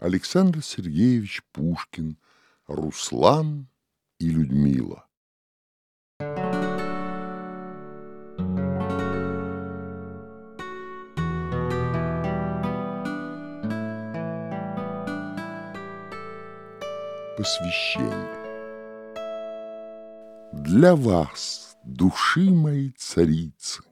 Александр Сергеевич Пушкин, Руслан и Людмила. Посвящение Для вас, души моей царицы,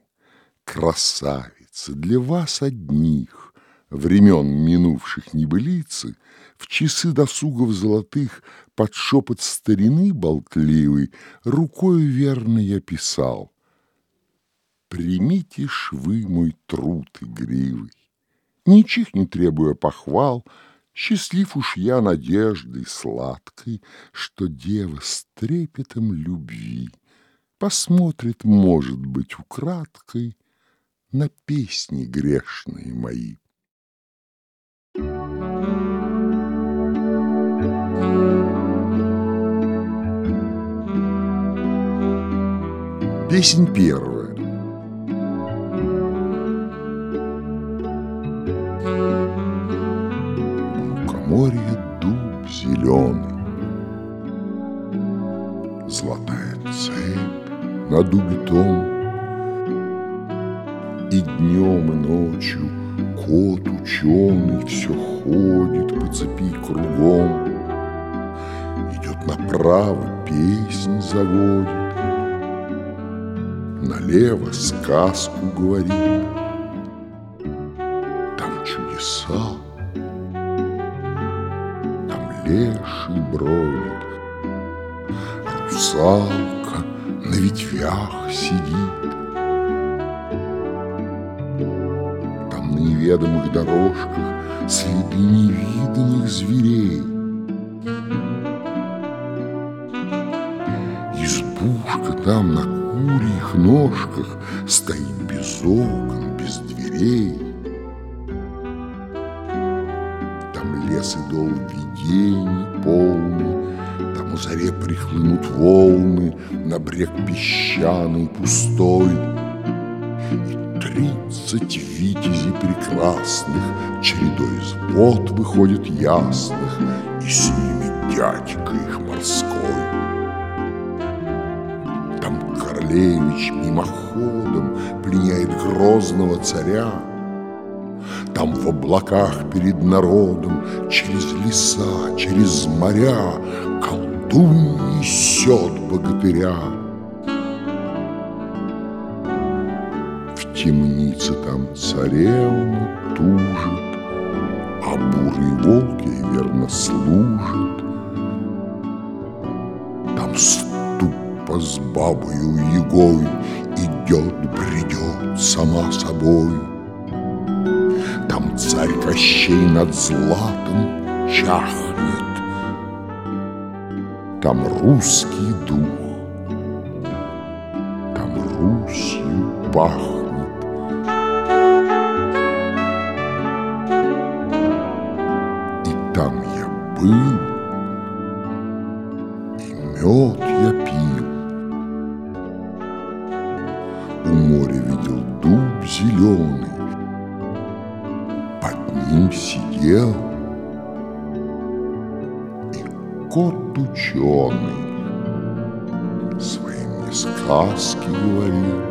красавицы, для вас одних, времен минувших небылицы, В часы досугов золотых под шепот старины болтливый Рукою верно я писал. Примите швы мой труд игривый, Ничьих не требуя похвал, Счастлив уж я надеждой сладкой, Что дева с трепетом любви Посмотрит, может быть, украдкой На песни грешные мои. Песнь первая. Лукоморье дуб зеленый, Золотая цепь на дубе том, И днем, и ночью кот ученый Все ходит по цепи кругом, Идет направо, песнь заводит, налево сказку говорит. Там чудеса, там леший бродит, Русалка на ветвях сидит. Там на неведомых дорожках Следы невиданных зверей. Избушка там на курьих ножках Стоит без окон, без дверей. Там лес и дол видений полный, Там у заре прихлынут волны На брег песчаный пустой. И тридцать витязей прекрасных Чередой из вод выходят ясных, И с ними дядька их Королевич мимоходом пленяет грозного царя. Там в облаках перед народом Через леса, через моря Колдун несет богатыря. В темнице там царевна тужит, А бурый волк ей верно служит. Там ступа с бабою Егой Идет, бредет сама собой. Там царь Кощей над златом чахнет, Там русский дух, там Русью пахнет. Там я был, и мед я пил. Зеленый, под ним сидел и кот ученый свои сказки говорил.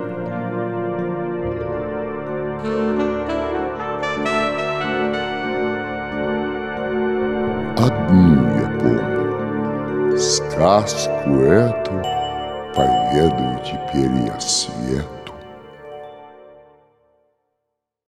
Одну я помню, сказку эту поведаю теперь я свету.